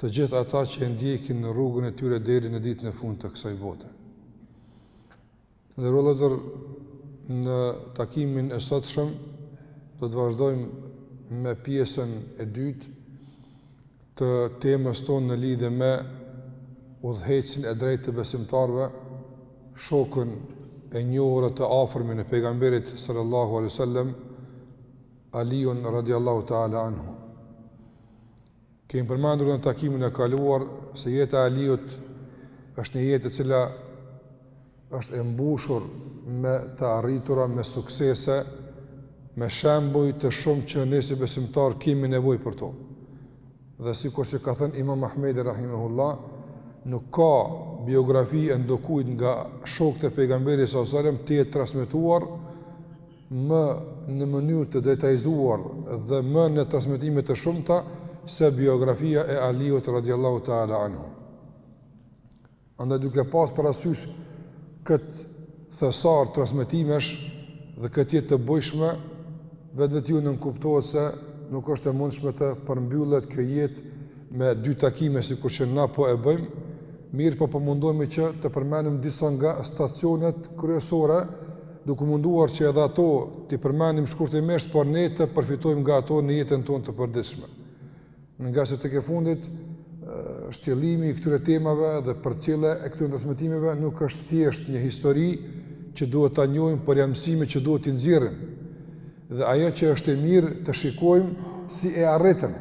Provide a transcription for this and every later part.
të gjithë ata që e ndjekin në rrugën e tyre deri në ditën e fundit të kësaj bote. Në rrëllëzër, në takimin e sotshëm, do të vazhdojmë me pjesën e dytë të temës tonë në lidhe me udhëheqësin e drejtë të besimtarëve, shokun e njohur, të afërmin e pejgamberit sallallahu alejhi selem, Aliun radiallahu ta'ala anhu. Kemi përmendur në takimin e kaluar se jeta e Aliut është një jetë e cila është e mbushur me të arritura, me suksese, me shembuj të shumë që ne si besimtar kemi nevojë për to. Dhe sikur që ka thënë Imam Ahmed rahimahullah, nuk ka biografi e ndokujt nga shokët e pejgamberit sallallahu alajhi wasallam të jetë transmetuar më në mënyrë të detajzuar dhe më në transmetime të shumta se biografia e Aliut radhiyallahu ta'ala anhu. Andaj duke pas parasysh këtë thesar transmetimesh dhe këtë jetë të bujshme, vetvetiu nënkuptohet se nuk është e mundshme të përmbyllet kjo jetë me dy takime sikur që na po e bëjmë, mirëpo po mundohemi që të përmendim disa nga stacionet kryesore duke u munduar që edhe ato t'i përmendim shkurtimisht, por ne të përfitojmë nga ato në jetën tonë të përditshme. Ngase tek e fundit shtjellimi i këtyre temave dhe përcjellja e këtyre transmetimeve nuk është thjesht një histori që duhet ta njohim, por janë mësime që duhet t'i nxjerrim. Dhe ajo që është e mirë të shikojmë si e arritën.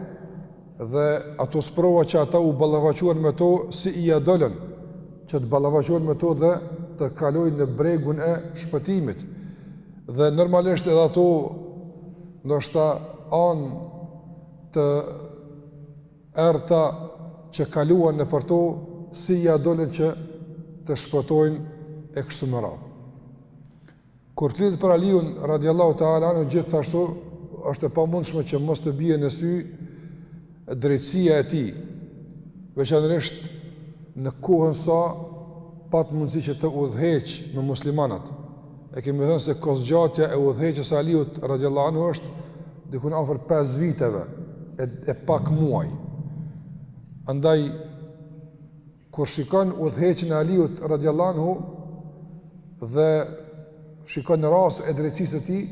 Dhe ato sprova që ata u ballafaquan me to, si ia dolën, që të ballafaqohen me to dhe të kalojnë në bregun e shpëtimit. Dhe normalisht edhe ato, ndoshta anë të errëta që kaluan nëpër to, si ia dolën që të shpëtojnë e kështu me radhë. Kur flitet për Aliun radiallahu ta'ala anhu gjithashtu është e pamundshme që mos të bjerë në sy drejtësia e tij, veçanërisht në kohën sa pat mundësi që të udhëheqë me muslimanët. E kemi thënë se kohëzgjatja e udhëheqjes së Aliut radiallahu anhu është dikun afër 5 viteve e, e pak muaj. Andaj Kur shikon udhëheqjen e Aliut, radijallahu anhu, dhe shikon rastin e drejtësisë së tij,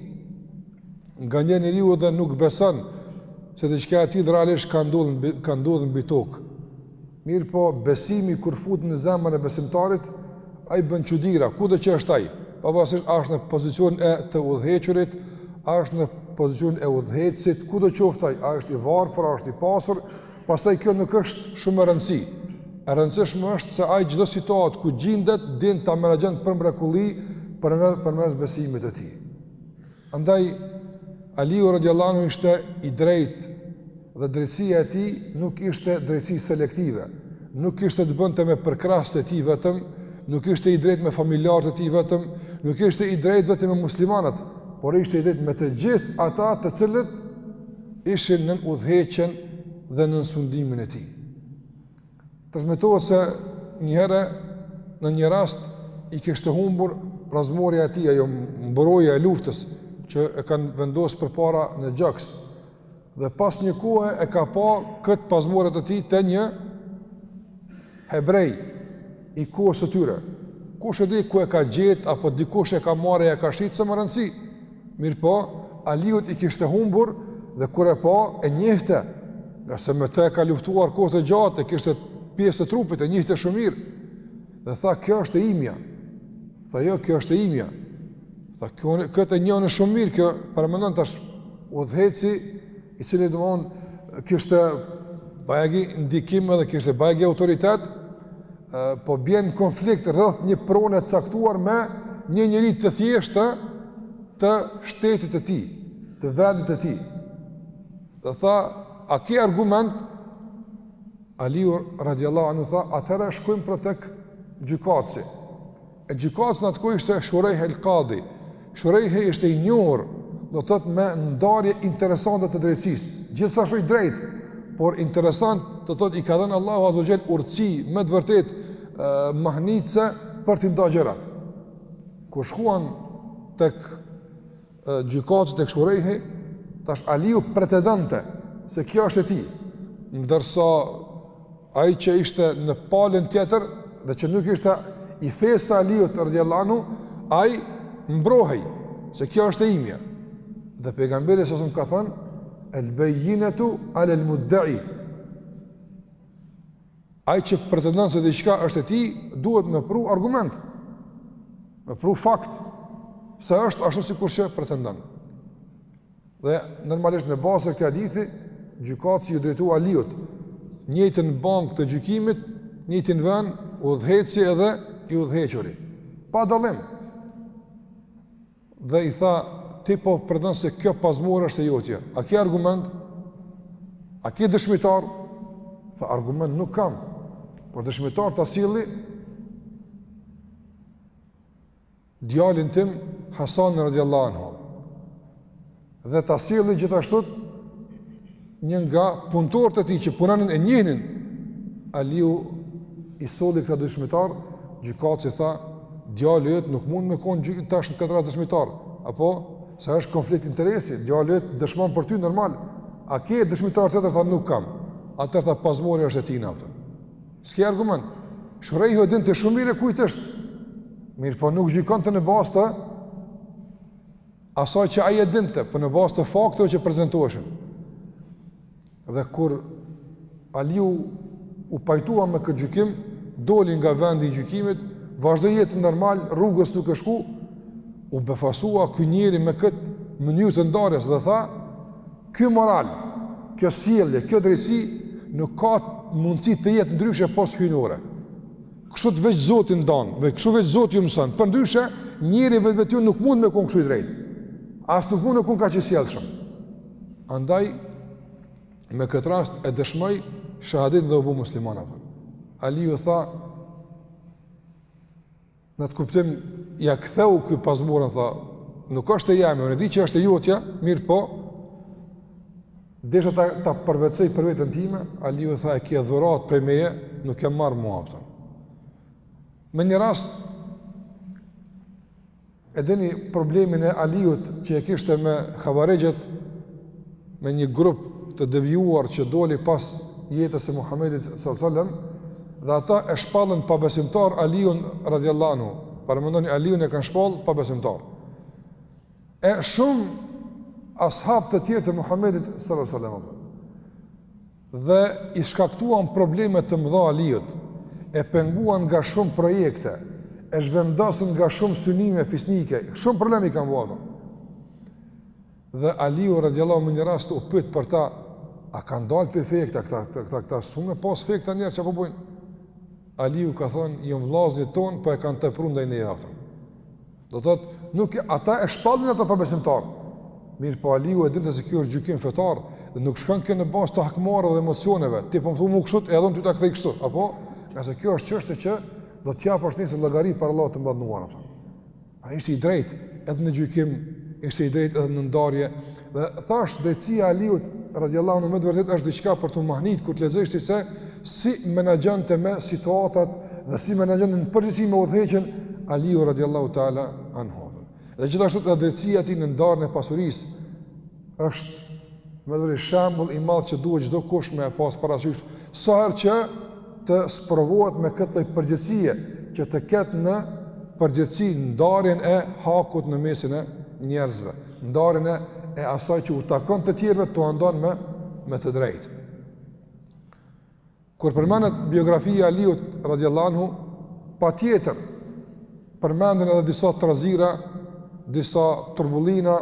nganjëherë njeriu edhe nuk beson se diçka e tillë realisht ka ndodhur mbi tokë. Mirëpo besimi kur futet në zemrën e besimtarit, ai bën çudira, kudo që është ai, pavarësisht a është në pozicion e të udhëhequrit, a është në pozicion e udhëheqësit, kudo qoftë ai, a është i varfër, a është i pasur, Pastaj kjo nuk është shumë e rëndësi. E rëndësishme është se ai çdo situatë ku gjindet din ta menaxhon për mrekulli përmes besimit të tij. Andaj Aliu radiallahu anhu ishte i drejtë dhe drejtësia e tij nuk ishte drejtësi selektive. Nuk kishte të bënte me përkrahësit e tij vetëm, nuk ishte i drejtë me familjarët e tij vetëm, nuk ishte i drejtë vetëm me muslimanët, por ishte i drejtë me të gjithë ata të cilët ishin nën udhëheqjen dhe nën sundimin e tij. Transmetohet se një herë në një rast i kishte humbur parzmorja e tij ajo mbrojtja e luftës që e kanë vendos përpara në gjoks. Dhe pas një kohe e ka pa kët parzmore të tij te një hebrej i kohës së tyre. Kush e di ku e ka gjetë apo dikush e ka marrë e ka shit s'ka rëndësi. Mirëpo, Aliut i kishte humbur dhe kur e pa, e njihte, ngase me të e ka luftuar kohë të gjatë, e kishte pjesë të trupit, e njihte shumë mirë. Dhe tha, kjo është e imja. Tha, jo, kjo është e imja. Tha, kjo, këtë e njoh shumë mirë, kjo, paramendoni tash udhëheqësi i cili domethënë kishte bajegi ndikim edhe kishte bajegi autoritet, po bjen në konflikt rreth një prone të caktuar me një njeri të thjeshtë të shtetit të tij, të vendit të tij. Dhe tha, a ki argument? Aliu radiallahu anhu tha, atëherë shkojmë për tek gjykatësi. E gjykatës në atë kohë ishte Shurejh El Kadi. Shurejhi ishte i njohur, do të thotë me ndarje interesante të drejtësisë. Gjithashtu i drejtë, por interesant, do të thotë i ka dhënë Allahu azze ue xhel urtësi me të vërtetë mahnitëse për t'i nda gjërat. Kur shkuan tek gjykatësi tek Shurejhi, tash Aliu pretendonte se kjo është e tij, ndërsa ai që ishte në palën tjetër dhe që nuk ishte i fesë së Aliut radhiyallahu anhu, ai mbrohej se kjo është e imja. Dhe pejgamberi alejhi selam ka thënë el-bayyinatu ala al-mudda'i. Ai që pretendon se diçka është e tij, duhet me pru argument, me pru fakt, se është ashtu sikur që pretendon. Dhe normalisht në bazë të këtij hadithi, gjykatësi iu drejtu Aliut, njëjtën bankë të gjykimit, njëjtin ven, udhëheqësi edhe i udhëhequri. Pa dallim. Dhe i tha, ti po pretendon se kjo parzmore është e jotja. A ki argument? A ki dëshmitar? Tha, argument nuk kam. Por dëshmitar ta sjelli djalin tim, Hasan radiallahu anhu. dhe ta sjellnin gjithashtu një nga punëtorët e tij që punonin e njihnin, Aliu i solli këta dëshmitarë gjykatësi tha djali yt nuk mund me kon gjyk tash në këtë rast dëshmitar apo sepse është konflikt interesi djali yt dëshmon për ty normal a ke dëshmitar të tjerë tha nuk kam atëherë tha parzmorja është e tina atëherë s'ke argument Shurejhu e dinte shumë mirë e kujt është mirëpo nuk gjykonte në bazë të asaj që ai e dinte, po në bazë të fakteve që prezantoheshin. Dhe kur Aliu u pajtua me këtë gjykim, doli nga vendi i gjykimit, vazhdoi jetën normal, rrugës nuk e shkoi, u befasua ky njeri me këtë mënyrë të ndarjes dhe tha, ky moral, kjo sjellje, kjo drejtësi nuk ka mundësi të jetë ndryshe pos hyjnore. Kështu të veç Zoti ndan, dhe kështu veç Zoti ju mëson. Përndryshe, njeri vetvetiu nuk mund me konë kështu i drejtë. As nuk mund me konë kaq i sjellshëm. Andaj, me këtë rast e dëshmoi shehadetin e u bo musliman. Aliu tha, në të kuptim, ia ktheu ky parzmoren, tha, nuk është e jemja, unë e di që është e jotja, mirëpo, Desha ta, ta përvetësoj për veten time, Aliu tha e kje dhuratë prej meje, nuk e marr mo hapet. Me një rast, e dini problemin e Aliut që e kishte me havarixhët, me një grup të devijuar që doli pas jetës së Muhammedit s.a.s. dhe ata e shpallën pabesimtar Aliun radiallahu anhu, paramendoni Aliun e kanë shpallë pabesimtar. E shumë ashab të tjerë të Muhammedit sallallahu alaihi wasallam dhe i shkaktuan probleme të mëdha Aliut, e penguan nga shumë projekte, e zhvendosën nga shumë synime fisnike, shumë probleme i kanë vënë. Dhe Aliu radiallahu me një rast u pyt për ta, a kanë dalë prej feje këta, këta, këta, këta, sunë pas fekta njerë që po bujnë. Aliu ka thonë, janë vllaznit tanë, po e kanë tepru ndaj neve. Do të thotë, nuk ata e shpallin atë pabesimtar. Mirëpo Aliu e dinte se kjo është gjykim fetar dhe nuk shkon kjo në bazë të hakmarrjeve dhe emocioneve. Ti po më thua mu kështu, edhe unë ty ta kthej kështu, apo? Ngase kjo është çështje që do të japë gjithsesi llogari para Allahut të madhëruar. Pra ishte i drejt edhe në gjykim, ishte i drejt edhe në ndarje, Dhe thash drejtësia e Aliut radhiyallahu anhu me të vërtetë është diçka për t'u mahnit kur të lexosh ti se si menaxhonte me situatat dhe si menaxhonte në përgjithësi me udhëheqjen Aliu radhiyallahu taala anhu. Dhe gjithashtu edhe drejtësia e tij në ndarjen e pasurisë është me të vërtetë shembull i madh që duhet çdokush me e pasë parasysh, sa herë që të sprovohet me këtë lloj përgjegjësie, që të ketë në përgjegjësi ndarjen e hakut në mesin e njerëzve. ndarjen e e asaj që u takon të tjerëve t'ua ndan me me të drejtë. Kur përmendet biografia e Aliut radhiyallahu anhu, patjetër përmenden edhe disa trazira, disa turbullina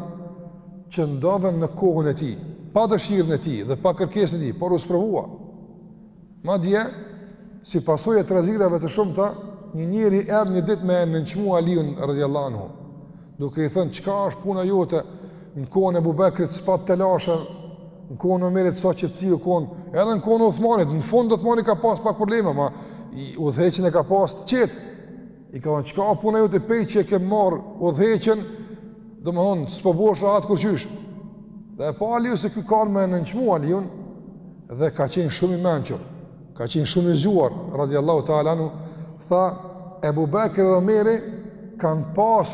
që ndodhen në kohën e tij, pa dëshirën e tij dhe pa kërkesën e tij, por u sprovua. Madje, si pasojë e trazirave të shumta, një njeri erdhi një ditë me e nënçmu Aliun radhiyallahu anhu, duke i thënë çka është puna jote në kohën e Ebu Bekrit, s'pat telashe, në kohën e Omerit sa qetësi u kon, edhe në kohën e Uthmanit, në fund domethanë ka pas pak probleme, ma udhëheqjen e ka pas qetë. I ka thonë, çka o puna jote pej që e ke marrë udhëheqjen, domethonë, s'po bohesh rahat kurqysh. Dhe e pa Aliu se ky ka me e nënçmu Aliun, dhe ka qenë shumë i mençur, ka qenë shumë i zgjuar, radhiyallahu ta'ala anhu, tha, Ebu Bekri dhe Omeri kanë pas,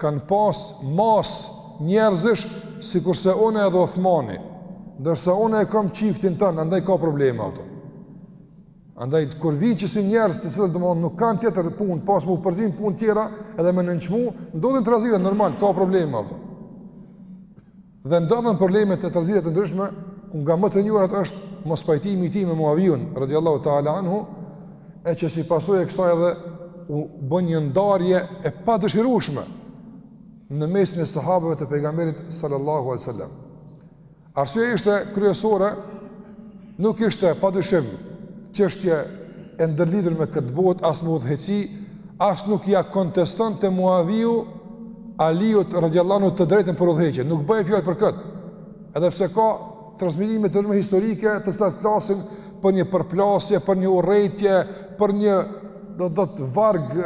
kanë pas masë njerëzish, sikurse unë edhe Uthmani, ndërsa unë e kam çiftin tan, andaj ka probleme, ato. Andaj kur vijnë qësi njerëz të cilët domethonë nuk kanë tjetër punë, pos m'u përzi n' punë tjera edhe me nënçmu, ndodhin trazira normal, ka probleme ato. Dhe ndodhen probleme e trazira të ndryshme, ku nga më të njohurat është mospajtimi i tij me Muaviun radhiyallahu ta'ala anhu, e që si pasojë e kësaj edhe u bën një ndarje e padëshirueshme në mesin e sahabëve të pejgamberit sallallahu alaihi wasallam. Arsyeja ishte kryesore nuk ishte padyshim çështje e ndërlidhur me këtë botë as me udhëheqje, as nuk ia kontestonte Muaviu Aliut radhiyallahu anhu të drejtën për udhëheqje, nuk bëhej fjalë për këtë. Edhe pse ka transmetime të ndryshme historike të cilat flasin për një përplasje, për një urrejtje, për një do të thotë varg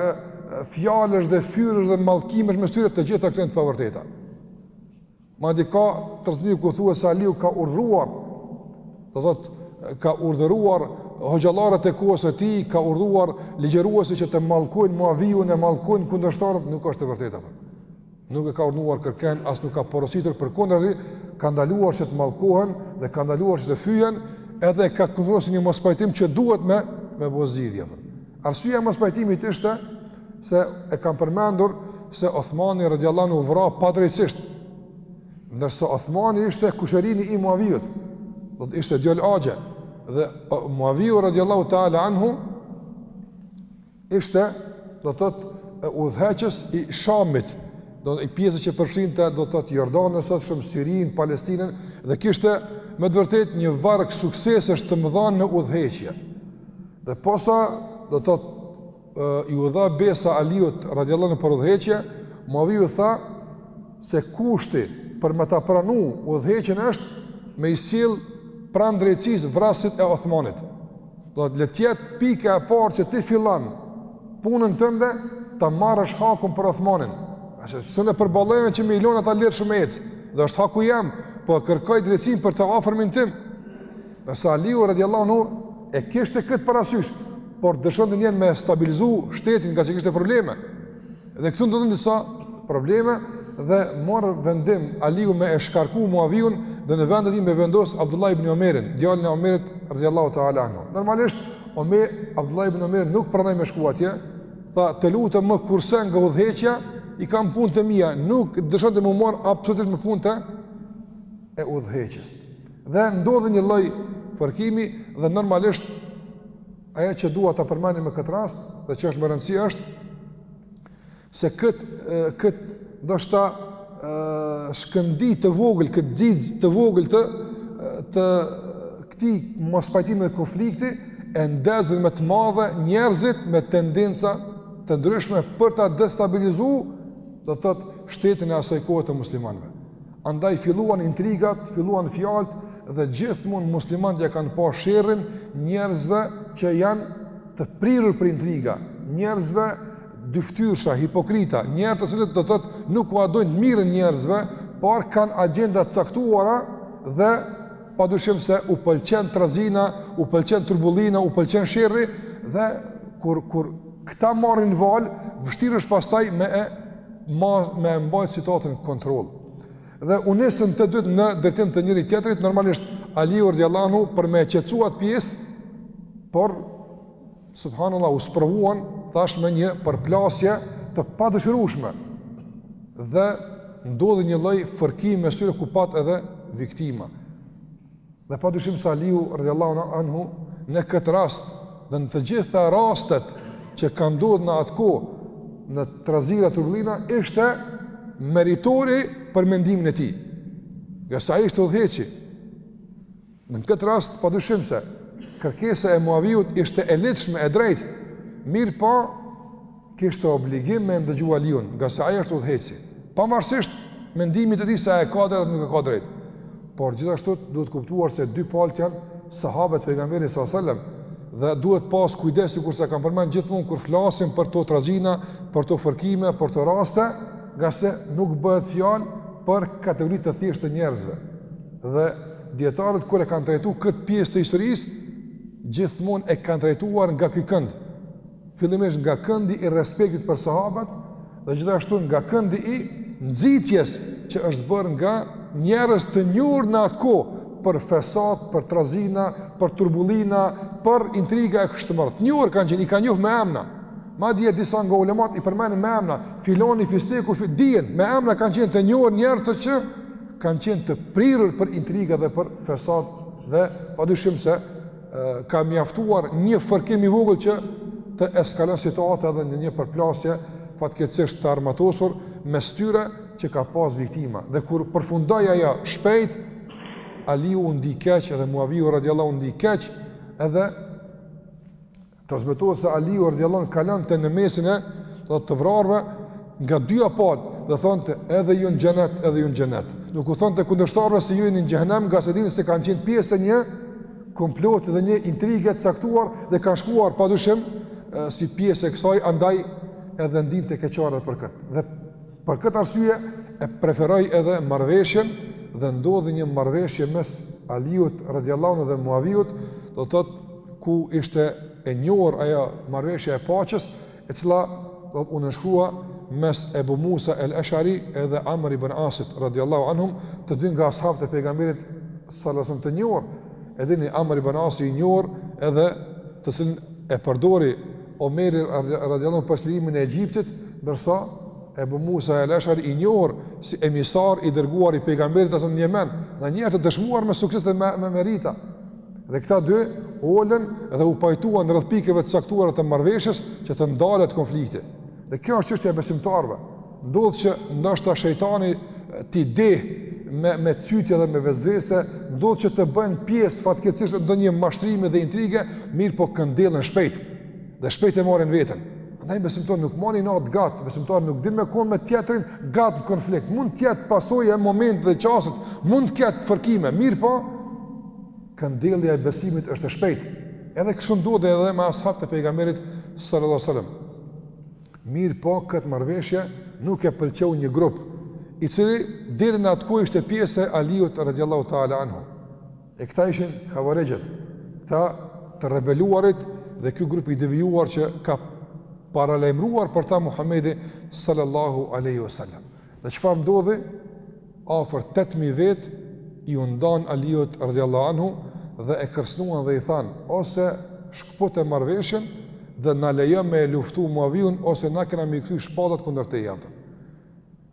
fjalësh dhe fyerjesh dhe mallkimesh mes tyre të gjitha këto janë të pavërteta. Madje ka transmetime ku thuhet se Aliu ka urdhëruar, do thotë, ka urdhëruar hoxhallarët e kohës e tij, ka urdhëruar ligjëruesi që të mallkojnë Muaviun e mallkojnë kundërshtarët, nuk është e vërtetë apo. Nuk e ka urdhëruar kërkënd, as nuk ka porositur përkundrazi, ka ndaluar që të mallkohen dhe ka ndaluar që të fyhen, edhe ka konsideru si një mospajtim që duhet me me bo zgjidhje. Arsyeja e mospajtimit ishte se e kam përmendur se Othmani radiallahu anhu u vra padrejtësisht. Ndërsa Othmani ishte kushërini i Muavijut, do të thotë ishte djalë axhe, dhe Muaviju radiallahu ta'ala anhu ishte, do të thotë udhëheqës i Shamit, do të thotë i pjesës që përfshinte do të thotë Jordaninë e sotshme, Sirin, Palestinën, dhe kishte me të vërtetë një varg suksesesh të mëdha në udhëheqje. Dhe posa, do të thotë iu dha besa Aliut radhiyallahu anhu për udhëheqje, Muaviu tha se kushti për me ta pranu udhëheqjen është me i sill pranë drejtësisë vrasit e Othmanit. Le të jetë pika e parë që ti fillon punën tënde ta marrësh hakun për Othmanin. S'un e përballoj që me i lon ata lirshëm me ecë, dhe është haku jem, po kërkoj drejtësin për të afërmin tim. Ndërsa Aliu radiallahu anhu e kishte këtë parasysh, por dëshironte njerë me stabilizu shtetin nga që kishte probleme. Dhe këtu ndodhën disa probleme dhe mori vendim Aliu me e shkarku Muavijun dhe në vend të tij me vendos Abdullah ibn Omerin, djalin e Omerit radiallahu ta'ala anhu. Normalisht, Omer, Abdullah ibn Omerin nuk pranoi me shku atje, tha të lutem më kurse nga udhëheqja, i kam punët e mija, nuk dëshironte m'u marrë absolutisht me punët e udhëheqjes. Dhe ndodhi një lloj fërkimi dhe normalisht ajo që dua ta përmend me këtë rast dhe që është me rëndësi është se kët kët ndoshta shkëndi të vogël kët xixë të vogël të të këtij mospajtimi dhe konflikti e ndezën me të madhe njerëzit me tendenca të ndryshme për ta destabilizuar do të thotë shtetin e asaj kohe të muslimanëve. Andaj filluan intrigat, filluan fjalët dhe gjithmonë muslimanët ia kanë pa sherrin njerëzve që janë të prirur për intriga, njerëzve dyftyrsha, hipokrita, njerëz të cilët do të thotë nuk ua dojnë të mirën njerëzve, por kanë agjenda të caktuara dhe padyshim se u pëlqen trazina, u pëlqen turbullina, u pëlqen sherri dhe kur kur këta marrin val, vështirë është pastaj me e ma, me e mbajt situatën në kontroll. Dhe u nisën të dytë në drejtim të njëri tjetrit, normalisht Aliu radiallahu anhu për me e qetsu at pjesë, por, subhanallah, u sprovuan tash me një përplasje të padëshirushme dhe ndodhi një lloj fërkimi mes tyre ku pat edhe viktima. Dhe pa dyshim se Aliu radhiallahu anhu në këtë rast dhe në të gjitha rastet që kanë ndodhë në atë kohë në trazira turbullina, ishte meritori për mendimin e tij. Ngase ai ishte udhëheqësi. Në këtë rast, pa dyshim se, kërkesa e Muaviut ishte e ligjshme, e drejtë, mirëpo, po, kishte obligim me ndëgju Aliun, ngase ai është udhëheqësi, pavarësisht mendimit të tij se a e ka drejt apo nuk e ka drejt. Por gjithashtu duhet kuptuar se dy palët janë sahabët e pejgamberit sallallahu alajhi wasallam dhe duhet pas kujdes sikurse kam përmend gjithmonë kur flasim për to trazina, për to fërkime, për to raste, ngase nuk bëhet fjalë për kategori të thjeshtë të njerëzve. Dhe dietarët kur e kanë trajtuar këtë pjesë të historisë, gjithmonë e kanë trajtuar nga ky kënd, fillimisht nga këndi i respektit për sahabët dhe gjithashtu nga këndi i nxitjes që është bërë nga njerëz të njohur në atë kohë për fesat, për trazina, për turbullina, për intriga e kështu me radhë. Të njohur kanë qenë, i kanë njohur me emra. Madje disa nga ulemat i përmendin me emra, filoni fisteku e dinë, me emra kanë qenë të njohur njerëz që kanë qenë të prirur për intriga dhe për fesat dhe padyshim se ka mjaftuar një fërkim i vogël që të eskalon situata edhe në një përplasje fatkeqësisht të armatosur mes tyre që ka pas viktima dhe kur përfundoi ajo shpejt Aliu u ndi keq edhe Muaviu radiallahu u ndi keq edhe Transmetohet se Aliu radhiyallahu anhu kalonte në mesin e, do të thotë, të vrarëve nga të dyja palët dhe thonte edhe ju në xhenet, edhe ju në xhenet. Nuk u thonte kundërshtarëve se ju jeni në xhenem, ngase e dinte se kanë qenë pjesë e një komploti dhe një intrige të caktuar dhe kanë shkuar padyshim si pjesë e kësaj, andaj edhe ndinte keqardhje për këtë. Dhe për këtë arsye e preferoi edhe marrëveshjen dhe ndodhi një marrëveshje mes Aliut radhiyallahu anhu dhe Muaviut, do të thotë ku ishte e njohur ajo marrëveshja e paqes, e cila do të thotë u nënshkrua mes Ebu Musa el Eshari edhe Amr ibn Asit, radiallahu anhum, të dy nga ashabët e pejgamberit salasëm të njohur, edhe njëri Amr ibn Asi i njohur edhe të cilin e përdori Omeri radiallahu për çlirimin e Egjiptit, ndërsa Ebu Musa el Eshari i njohur si emisar i dërguar i pejgamberit salasëm në Jemen, dhe njerëz të dëshmuar me sukses dhe me, me merita, Dhe këta dy u ulën dhe u pajtuan rreth pikëve të caktuara të marrëveshjes që të ndalet konflikti. Dhe kjo është çështja e besimtarëve. Ndodh që ndoshta shejtani t'i ndih me me cytje dhe me vesvese, ndodh që të bëhen pjesë fatkeqësisht ndonjë mashtrimi dhe intrige, mirëpo këndellen shpejt. Dhe shpejt e marrin veten. Andaj besimtari nuk mban inat gjatë, besimtari nuk din me kon me tjetrin gjatë në konflikt. Mund të jetë pasojë e momentit dhe çastit, mund të ketë fërkime, mirëpo këndellja e besimit është e shpejtë. Edhe kështu ndodhi edhe me ashabët e pejgamberit sallallahu sallam. Mirëpo këtë marrëveshje nuk e pëlqeu një grup, i cili deri në atë kohë ishte pjesë e Aliut radiallahu ta'ala anhu. E këta ishin havarixhët, këta të rebeluarit dhe ky grup i devijuar që ka paralajmëruar për ta Muhammedi sallallahu aleyhi sallam. Dhe çfarë ndodhi, afër tetë mijë vetë iu ndanë Aliut radhiyallahu anhu dhe e kërcënuan dhe i thanë, ose shkëpute marrëveshjen dhe na lejo me e luftu Muaviun ose na kena me i kthy shpatat kundër teje i kanë thënë.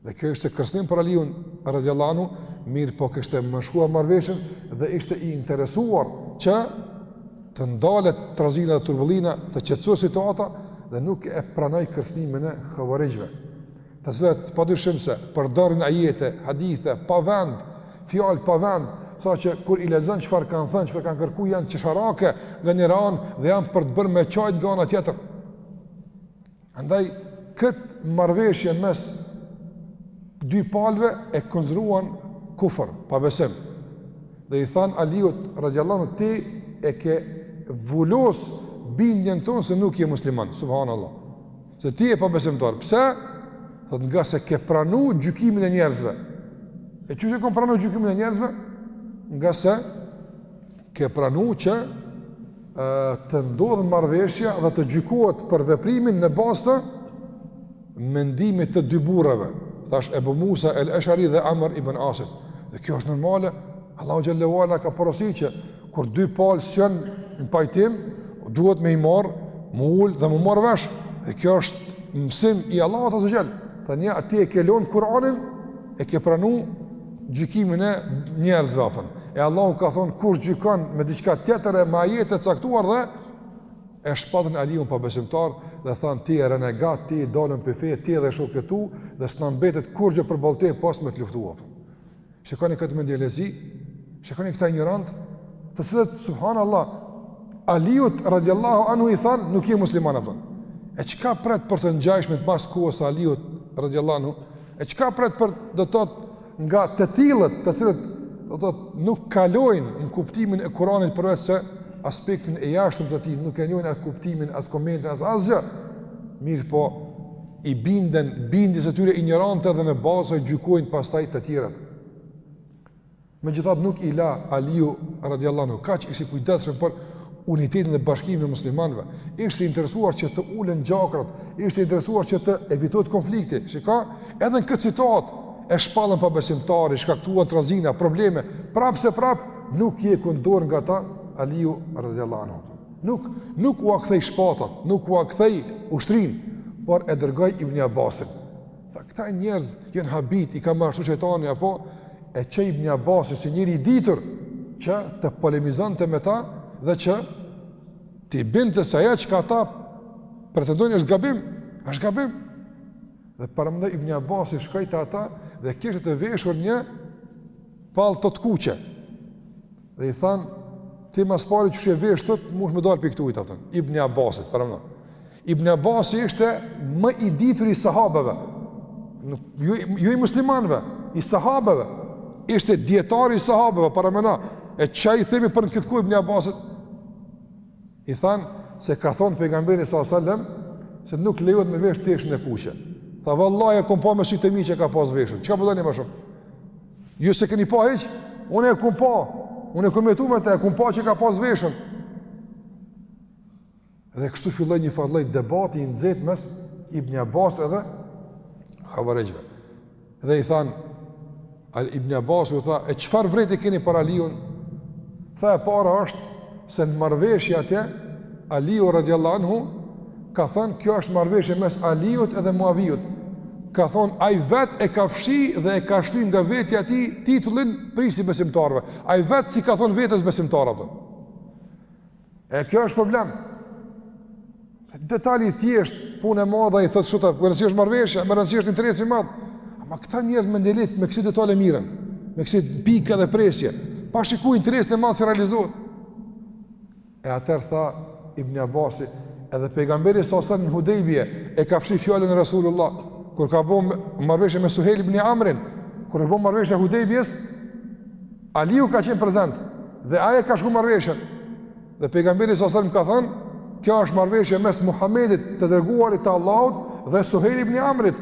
Dhe kjo ishte kërcënim për Aliun radhiyallahu anhu, mirëpo kishte nënshkruar marrëveshjen dhe ishte i interesuar që të ndalet trazina dhe turbullina, të qetësohet situata dhe nuk e pranoi kërcënimin e havarixhëve. të cilët padyshim se përdornin ajete, hadithe pa vend, fjalë pa vend, saqë kur i lexon çfarë kanë thënë, çfarë kanë kërku janë qesharake nga njëra anë dhe janë për të bërë me qajt nga ana tjetër. Andaj kët marrëveshje mes dy palëve e konsideruan kufër, pabesim. Dhe i thanë Aliut radhiyallahu ti e ke vulos bindjen tonë se nuk je musliman, subhanallahu. Se ti je pabesimtar. Pse? Thotë ngase ke pranu gjykimin e njerëzve. E qysh kom pranu gjykimin e njerëzve? Ngase ke pranu që e, të ndodhë marrëveshja dhe të gjykohet për veprimin në bazë të mendimit të dy burrave. Thashë Ebu Musa el Eshari dhe Amr ibn Asit. Dhe kjo është normale. Allahu xhele ve ala ka porosit që Kur dy palë s'jën në pajtim, duhet me i marrë, m'u ulë dhe m'u marrë vesh. E kjo është mësim i Allahut azze ve xhel. Thanë jo ti e ke lonë Kur'anin, e ke pranu gjykimin e njerëzve, thanë. E Allahu ka thonë, kush gjykon me diçka tjetër e me ajete të caktuara dhe, e shpallën Aliun pabesimtar dhe thanë ti je renegat, ti je dalun prej feje, ti edhe shokët tu dhe s'na mbetet kurgjë përballë teje pos me të luftu, thanë. Shikoni këtë mendjelehtësi, shikoni këta injorantë, të cilët subhanallahu Aliut radiallahu anhu i thanë, nuk je musliman apo. E çka pret për të ngjashme pas kohës së Aliut radiallahu anhu? E çka pret për do të thotë nga të tillët, të cilët do të thotë nuk kalojnë në kuptimin e Kuranit përveç se aspektin e jashtëm të tij, nuk e njohin as kuptimin, as komentin, as asgjë. Mirëpo, i binden bindjes së tyre injorante dhe në bazë saj gjykojnë pastaj të tjerët. Megjithatë nuk i la Aliu radiallahu anhu, kaq ishte i kujdesshëm për unitetin dhe bashkimin e muslimanve, ishte i interesuar që të ulen gjakrat, ishte i interesuar që të evitohet konflikti, shiko edhe në këtë situatë, e shpallën pabesimtar, i shkaktuan trazina, probleme, prapë se prapë, nuk hjekën dorë nga ta, Aliu radiallahu anhu. Nuk, nuk ua kthej shpatat, nuk ua kthej ushtrinë, por e dërgoi Ibn Abbasin. Tha, këta njerëz janë habit, i ka mashtru shejtani, apo e çoi Ibn Abbasin si njeri i ditur, që të polemizonte me ta, dhe që t'i bindte se ajo çka ata pretendojnë është gabim, është gabim. Dhe paramendo Ibn Abbasi shkoi te ata dhe kishte të veshur një pallto të kuqe. Dhe i thanë, ti ma s'pari qysh je vesh ti, mushe me dalë prej këtu, i thanë, Ibni Abbasit, paramendo. Ibni Abbasi ishte më i dituri i sahabeve, nuk, jo, jo i muslimanve, i sahabeve, ishte dijetari i sahabeve, paramendo, e çka i themi për në këtë kohë Ibni Abbasit? I thanë se ka thonë pejgamberi salasallem se nuk lejohet me vesh teshën e kuqe. Tha vallahi e kom pa me sytë e mi që e ka pas veshun. Çka po doni ma shumë? Ju s'e keni pa hiç? Unë e kom pa. Unë kom jetu me të, e kom pa që e ka pas veshun. Dhe kështu filloi një farë lloj debati i nxehtë mes Ibn Abbas edhe havarixhve. Dhe i thanë, Ibn Abbasi u tha, e çfarë vërejtje keni për Aliun? Tha e para është se në marrëveshje atje, Aliu radiallahu anhu, ka thënë, kjo është marrëveshje mes Aliut edhe Muaviut. Ka thënë, ai vetë e ka fshi dhe e ka shly nga vetja e tij titullin prijësi i besimtarëve. Ai vetë s'i ka thënë vetes besimtarëve. E kjo është problem. Detal i thjeshtë, punë e madhe i thotë sot, me rëndësi është marrëveshja, me rëndësi është interesi i madh. Ama këta njerëz mendjelehtë, me kësi detale merren, me kësi pika dhe presje, pa shiku interesin e madh që realizohet. E atëherë tha Ibn Abasi, edhe pejgamberi salasallem në Hudejbije, e ka fshi fjalën Rasulullah, kur ka bo marrëveshje me Suhejl ibn Amrin, kur u bo marrëveshja e Hudejbijes, Aliu ka qenë prezent dhe ai e ka shkru marrëveshjen. Dhe pejgamberi salasallem ka thënë, kjo është marrëveshje mes Muhamedit të dërguarit të Allahut dhe Suhejl ibn Amrit.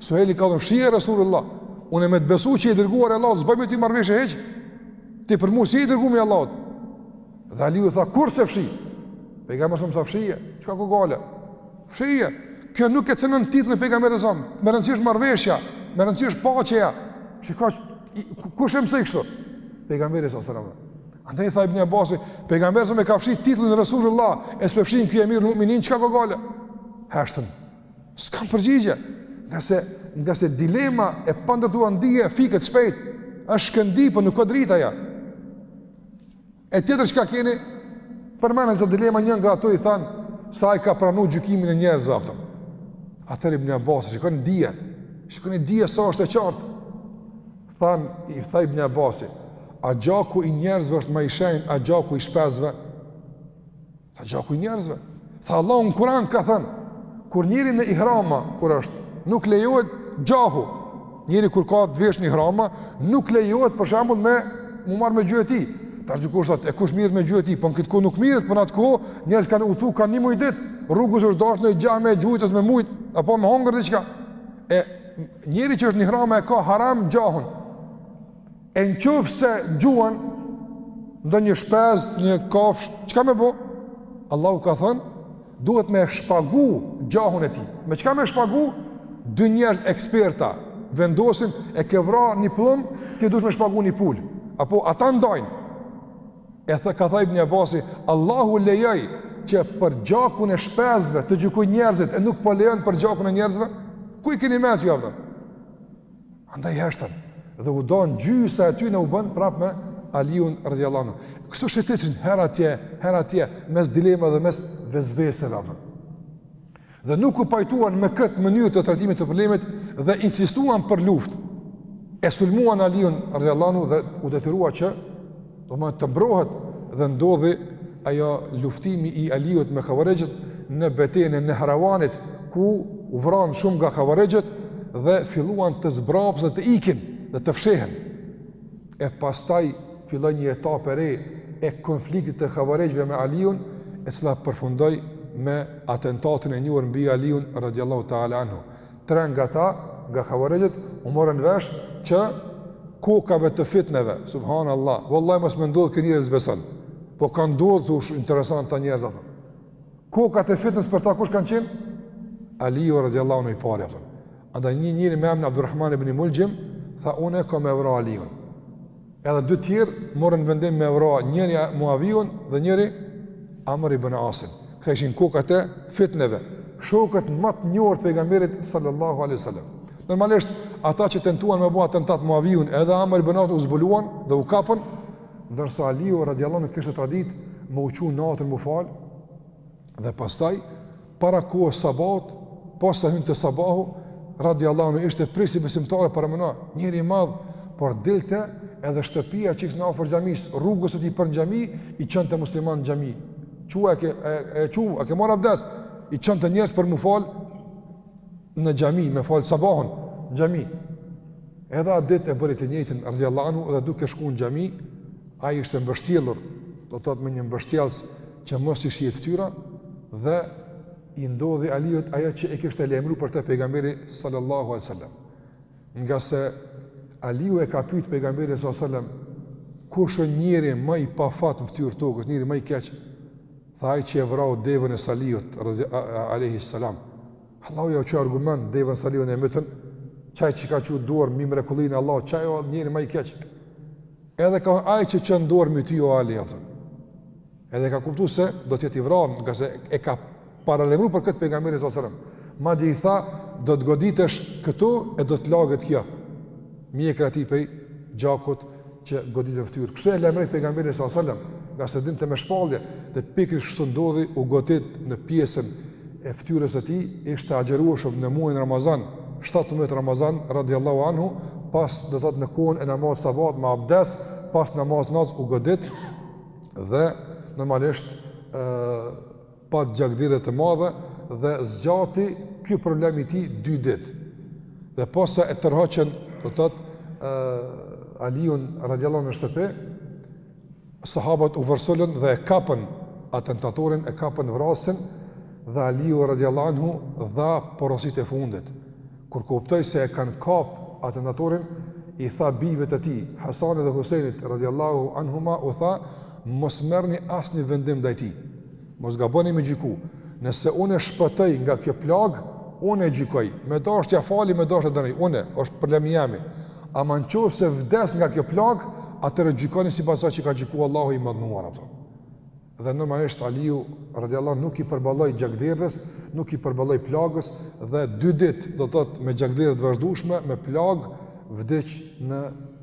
Suhejli ka thënë, "Fshije Resulullah, unë me të besu që je i dërguar i Allahut s'boj me ty marrëveshje hiç. Ti për mua s'je i dërguar i Allahut?" Dhe Aliu tha, "Kurrë s'e fshij?" Pejgamberi salasallem fshije, çka ka gajle? Fshije. Kjo nuk e cenon titullin e pejgamberit salasallem. Me rëndësi është marrëveshja, me rëndësi është paqja. Shikoj Kush e mësoi kështu? Pejgamberi sallallahu alajhi wasallam. Andaj i tha Ibn Abbasi, pejgamberi e ka fshi titullin Resulullah, e s'po e fshin ky emirul mu'minin çka ka gajle. Heshtën. S'kanë përgjigje. Ngase, ngase dilema e pandërtuar në dije fiket shpejt. Është shkëndi, po nuk ka dritë ajo. E tjetër çka keni përmendni ato dilema një nga ata i thanë se ai ka pranuar gjykimin e njerëzve apo. Atëherë Ibn Abbas, shikoni dije. Shikoni dije sa është e qartë. Thanë i tha Ibn Abbas, a gjaku i njerëzve është ma i shenjtë a gjaku i shpezve? Tha gjaku i njerëzve. Tha Allahu në Kur'an ka thënë, kur njeri në ihrama kur është, nuk lejohet gjahu. Njeri kur ka të veshun ihrama, nuk lejohet për shembull me mu marr me gjueti. Tash dikush thotë, e kush mirret me gjueti? Po në këtë kohë nuk mirret, po në atë kohë njerëz kanë udhëtu ka një muj ditë, rrugës është dashtë naj gjah me gjujtë me mujt, apo me hongër diçka. E njeri që është në ihrama e ka haram gjahun. E në qoftë se gjuan ndonjë shpez, një kafshë, çka me bo? Allahu ka thënë, duhet me shpagu gjahun e tij. Me çka me shpagu? Dy njerëz eksperta vendosin e ke vra një pllum, ti duhet me shpagu një pulë. Apo ata ndajnë. E tash ka tha Ibn Abbasi, Allahu lejoi që për gjakun e shpezve të gjykojnë njerëzit e nuk po lejon për gjakun e njerëzve? Ku i keni me të javëve? Andaj heshtën, dhe u ndanë gjysa e tyne u bënë prapë me Aliun radijallahu anhu. Kështu shetitshin, herë atje, herë atje, mes dilema dhe mes vesveseve dhe nuk u pajtuan me këtë mënyrë të trajtimit të problemit dhe insistuan për luftë. E sulmuan Aliun radijallahu anhu dhe u detyrua që Domethënë të mbrohet dhe ndodhi ajo luftimi i Aliut me Khawarijët në betejën e Nehrawanit, ku u vranë shumë nga Khawarijët dhe filluan të zbrapsen dhe të ikin dhe të fshehen. E pastaj filloi një etapë e re e konfliktit të Khawarijëve me Aliun, e cila përfundoi me atentatin e njohur mbi Aliun radhiyallahu ta'ala anhu. Tre nga ta, nga Khawarijët, u morën vesh që kokat të fitneve, subhanallahu, wallahi mos me ndodh kto njeri s'beson. Po kanë ndodh thush interesant ata njerëz apo. Kokat e fitnes për ta kush kanë qenë? Aliu radhiyallahu anhu i pari apo. Andaj një njeri me emnin Abdurrahman ibn Muljim, tha unë kam me vra Aliun. Edhe dy tjerë morën vendim me vra njëri Muavion dhe njëri Amr ibn Asin. Këta ishin kokat e fitneve, shokët ma të njohur të pejgamberit sallallahu alaihi wasallam. Normalisht ata që tentuan me bo atentat Muavion edhe Amr ibn Asin u zbuluan dhe u kapën, ndërsa Aliu radhiyallahu anhu kishte traditë me u çu natën me u falë dhe pastaj para kohës sabahut, posa hynte sabahu, radiallahu anhu ishte prijësi besimtarëve paramenoje, njeri i madh, por dilte edhe shtëpia që ishte afër xhamisë, rrugës së tij për në xhami, i çonte muslimanët në xhami. Çou a e ke, e, e çou, a ke marrë abdes, i çonte njerëzit për m'u falë në xhami, me falë sabahun në xhami. Edhe atë ditë e bëri të njëjtin, radiallahu anhu, edhe duke shku në xhami, ai ishte mbështjellur, do të thotë me një mbështjellës, që mos i shihet fytyra dhe i ndodhi Aliut ajo që e kishte lajmëruar për të pejgamberi sallallahu alaihi wasallam. Ngase Aliu e ka pyet pejgamberin sallallahu alaihi wasallam kush është njeri më i pafat në fytyrë tokës, njeri më i keq? Tha ai që e vrau deven e Salihut alaihi salam. Allahu ua çoi argument deven e Salihut e mbytën, qaj që ka çu duar mbi mrekullinë e Allahut, qaj o njeri më i keq. Edhe qaj që çon duar mbi ty o Ali, Edhe e ka kuptuar se do të jetë i vrarë, ngase e ka paralajmëruar për këtë pejgamberi sallallahu alajhi wasallam. Madje i tha, do të goditesh këtu e do të laget kjo, mjekra e tij prej gjakut që goditet në fytyrë. Kështu e lajmëroi pejgamberi sallallahu alajhi wasallam, ngase dinte me shpallje dhe pikërisht kështu ndodhi, u godit në pjesën e fytyrës së tij, ishte agjërueshëm në muajin Ramazan, 17 Ramazan radhiyallahu anhu, pas do të thotë në kohën e namazit sabahut me abdes, pas namazit natës u godit dhe normalisht ë pat gjakderdhje të madhe dhe zgjati ky problem i tij 2 ditë. Dhe posa e tërhoqën, do të thotë ë Aliun radiallahu anhu në shtëpi, sahabët u vërsulën dhe e kapën atentatorin, e kapën vrasësin dhe Aliu radiallahu anhu dha porositë e fundit. Kur kuptoi se e kanë kap atentatorin, i tha bijve të tij, Hasanit dhe Husejnit radhiyallahu anhuma, u tha, mos merrni asnjë vendim ndaj tij. Mos gaboni me gjyku. Nëse unë e shpëtoj nga kjo plagë, unë e gjykoj. Me dasht ia fali, me dasht e dënoj. Unë është problemi jem. Ama nëse vdes nga kjo plagë, atëherë gjykoni sipas asaj që ka gjykuar Allahu i madhëruar apo. Dhe normalisht Aliu radiallahu anhu nuk i përballoi gjakderdhjes, nuk i përballoi plagës dhe dy ditë, do të thotë me gjakderdhje të vazhdueshme, me plagë vdiq në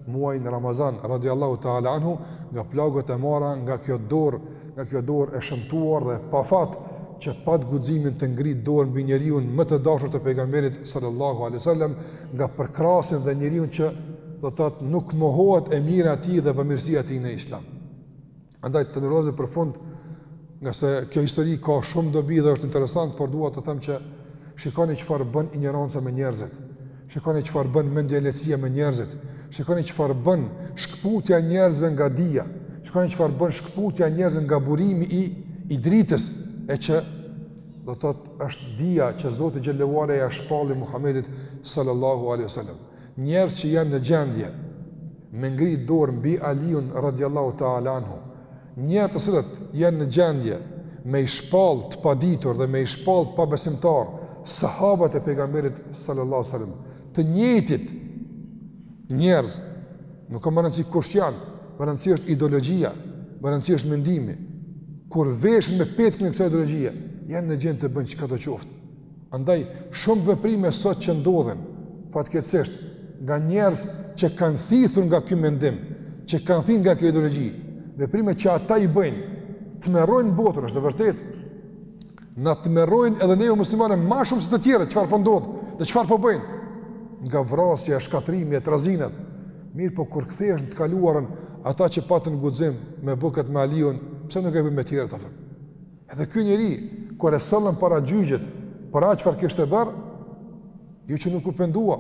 muajin Ramazan radiallahu taala anhu nga plagët e marra nga kjo dorë, nga kjo dorë e shëmtuar dhe pafat që pat guximin të ngrejë dorën mbi njeriun më të dashur të pejgamberit sallallahu alaihi wasallam nga përkrahësit dhe njeriun që do të thotë nuk mohohet e mira e tij dhe bamirësia e tij në islam. Andaj të nderuar për fund, ngase kjo histori ka shumë dobi dhe është interesant, por dua të them që shikoni çfarë bën injoranca me njerëzit. Shikoni çfarë bën mendjelehtësia me njerëzit. Shikoni çfarë bën shkëputja e njerëzve nga dija. Shikoni çfarë bën shkëputja e njerëzve nga burimi i i dritës e që do të thotë është dija që Zoti xhallahu ala ja shpalli Muhamedit sallallahu alaihi wasallam. njerëz që janë në gjendje me ngrit dorë mbi Aliun radiallahu ta'ala anhu, njerëz të cilët janë në gjendje me i shpall të paditur dhe me i shpall pabesimtarë, sahabët e pejgamberit sallallahu sallam, të njëjtit njerëz, nuk ka me rëndësi kush janë, me rëndësi është ideologjia, me rëndësi është mendimi, kur veshen me petkun e kësaj ideologjie, janë në gjendje të bëjnë çka të qoftë, Andaj, shumë veprime sot që ndodhen, fatkeqësisht, nga njerëz që kanë thithur nga ky mendim, që kanë thithur nga kjo ideologji, veprime që ata i bëjnë, tmerrojnë botën, është e vërtetë. Na tmerrojnë edhe neve muslimanëve më shumë se të tjerët, çfarë po ndodh, dhe çfarë po bëjnë? Nga vrasja, shkatërrimi, trazirat. Mirëpo kur kthehesh në të kaluarën, ata që patën guxim me bo këtë me Aliun, pse nuk e bëjnë me të tjerët atë? Edhe ky njeri, kur e sollën para gjyqit, për atë çfarë kishte bërë, jo që nuk u pendua.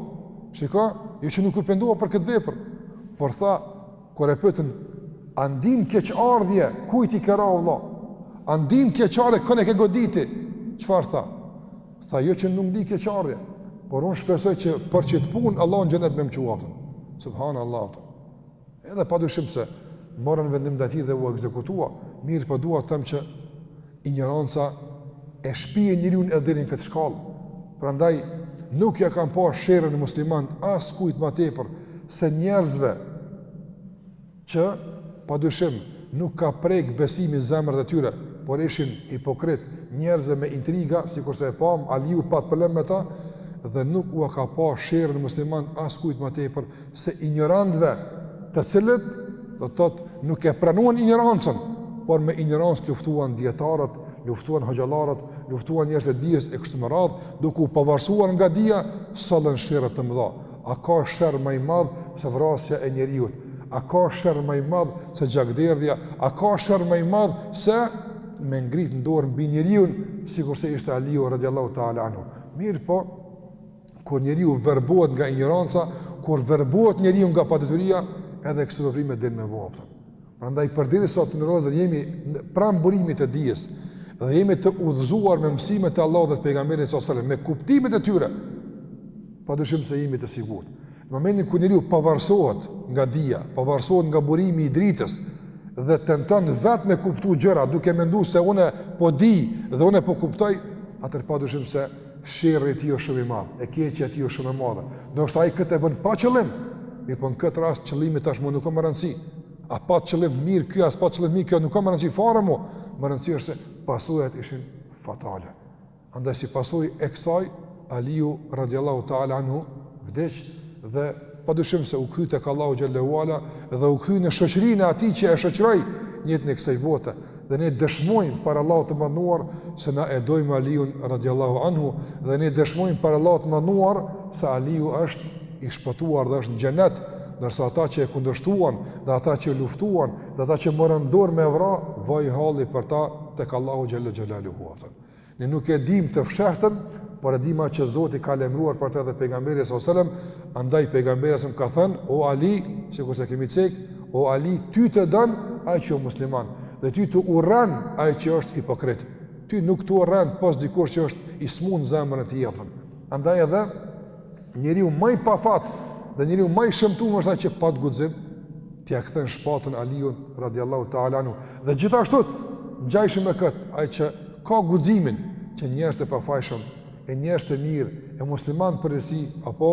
Shiko, jo që nuk u pendua për këtë vepër, por tha kur e pyetën a ndien keqardhje, kujt i ke ra vëlla? A ndien keqardhje, kon e ke godit? Çfarë tha? Tha jo që nuk ndiej keqardhje, por unë shpresoj që për qit punë Allahu n'xhenet me m'çu. Subhanallah. Edhe pa dyshim se morën vendim ndaj tij dhe u ekzekutua, mirëpo dua të them që injoranca e shpie njeriun edhe deri në këtë shkallë. Prandaj nuk ia kanë pa sherrin muslimanët as kujt më tepër se njerëzve që pa dyshim nuk ka prek besimi zemrat e tyre, por ishin hipokritë, njerëzve me intriga, sikurse e pamë, Aliu pat problem me ta, dhe nuk ua kanë pa sherrin muslimanët as kujt më tepër se injorantëve të cilët do të thotë nuk e pranuan injorancën, por me injorancë luftuan dietarët, luftuan hoxhallarët, luftuan njerëzit e dijes e kështu me radhë, duke u pavarësuar nga dija, sollën sherra të mëdha. A ka sherr më i madh se vrasja e njeriut? A ka sherr më i madh se gjakderdhja? A ka sherr më i madh se me ngrit dorë mbi njeriun, sikurse ishte Aliu radiallahu ta'ala anhu? Mirëpo, kur njeriu verbohet nga injoranca, kur verbohet njeriu nga padituria, edhe këto veprime del me voftë. Prandaj përderisa ne njerëz jemi pranë burimit e dijes dhe jemi të udhëzuar me mësimet e Allahut dhe të pejgamberit sallallahu alajhi wasallam, me kuptimet e tyre. Padyshim se jemi të sigurt. Në momentin kur njeriu pavarësohet nga dija, pavarësohet nga burimi i dritës dhe tenton vetë me kuptu gjëra duke mendu se unë po di dhe unë po kuptoj, atëherë padyshim se sherri i tij është shumë i madh, e keqja e tij është shumë e madhe. Ndoshta ai këtë e bën pa qëllim. Mirëpo në këtë rast qëllimi tashmë nuk ka më rëndësi. A pa qëllim mirë ky, as pa qëllim mirë kjo, nuk ka më rëndësi fare më. Me rëndësi është se pasojat ishin fatale. Andaj si pasojë e kësaj, Aliu radiallahu ta'ala anhu vdiq dhe pa dyshim se u kthy tek Allahu xhelle ve ala dhe u kthy në shoqërinë e atij që e shoqëroi në jetën e kësaj bote Dhe ne dëshmojmë para Allahut të Madhëruar se na e dojmë Aliun radhiyallahu anhu dhe ne dëshmojmë para Allahut të Madhëruar se Aliu është i shpëtuar dhe është në xhenet, ndërsa ata që e kundërshtuan dhe ata që e luftuan dhe ata që morën dorë me vra, vaj halli për ta tek Allahu xhele xhelaluhu. Ne nuk e dimë të fshehtën, por e dimë atë që Zoti ka lajmëruar për të dhe pejgamberi sallallahu alajhi wasallam, andaj pejgamberi s.a.s. ka thënë, o Ali, sikur se kemi cek, o Ali, ty të don ai që është musliman dhe ty të urren ai që është hipokrit. Ty nuk të urren pos dikush që është i smun në zemrën e tij apo. Andaj edhe Njeriu ma i pafat dhe njeriu ma i shëmtum është ai që pat guxim t'ia kthen shpatën Aliun radiallahu ta'ala anhu. Dhe gjithashtu ngjajshëm me kët, ai që ka guximin që njerëzit e pafajshëm e njerëzit e mirë e musliman përrisi apo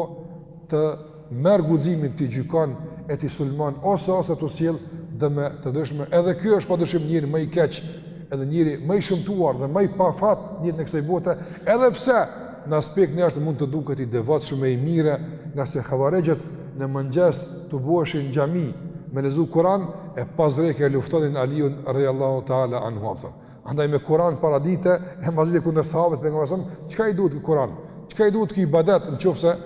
të merr guximin t'i gjykon e t'i sulmon ose ose t'u sjell dëme të ndryshme. Edhe ky është padyshim njeri ma i keq, edhe njeri ma i shëmtuar dhe ma i pafat në jetë e kësaj bote, edhe pse Në aspekt njerëzit mund të duket i devotshëm e i mirë, ngase Havarixhët në mëngjes tuboheshin në xhami me lexu Kur'an e pas dreke luftonin Aliun radhiyallahu ta'ala anhu. Andaj me Kur'an paradite e masdite kundër sahabëve të pejgamberit. Çka i duhet ky Kur'an? Çka i duhet ky ibadet në qoftë se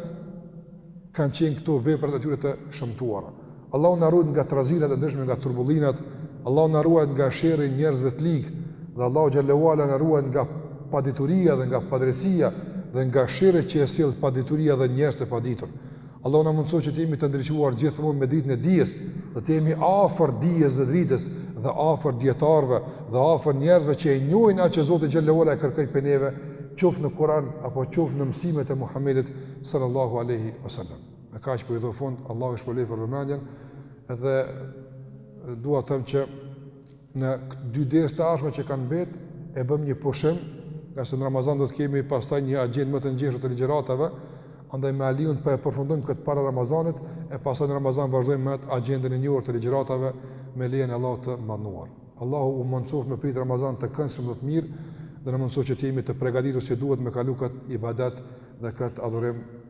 kanë qenë këto veprat e tyre të shëmtuara? Allahu na ruajt nga trazirat e ndryshme nga turbullirat, Allahu na ruajt nga sherri i njerëzve të ligë dhe Allahu xhelle ve ala na ruajt nga padituria dhe nga padrejësia dhe nga sherri që e sjell padituria dhe njerëz të paditur. Allahu na mundëso që të jemi të ndriçuar gjithmonë me dritën e dijes, dhe të jemi afër dijes dhe dritës dhe afër dietarëve dhe afër njerëzve që e njohin atë që Zoti xhelle ve ala e kërkoi prej neve, qoftë në Kur'an apo qoftë në mësimet e Muhamedit sallallahu alaihi wasallam. Me kaq po i jap fund, Allahu ju shpërbleftë për vëmendjen dhe dua të them që në dy derse të ardhshme që kanë mbet e bëjmë një pushim, ngase në Ramazan do të kemi pastaj një agjendë më të ngjeshur të ligjëratave, andaj me Aliun po e përfundojmë këtë para Ramazanit e pastaj në Ramazan vazhdojmë me agjendën e njohur të ligjëratave me lejen e Allahut të madhëruar. Allahu ua mundësoftë me prit Ramazan të këndshëm dhe të mirë, dhe na mundësoftë që të jemi të përgatitur si duhet me kalu këtë ibadet dhe këtë adhurim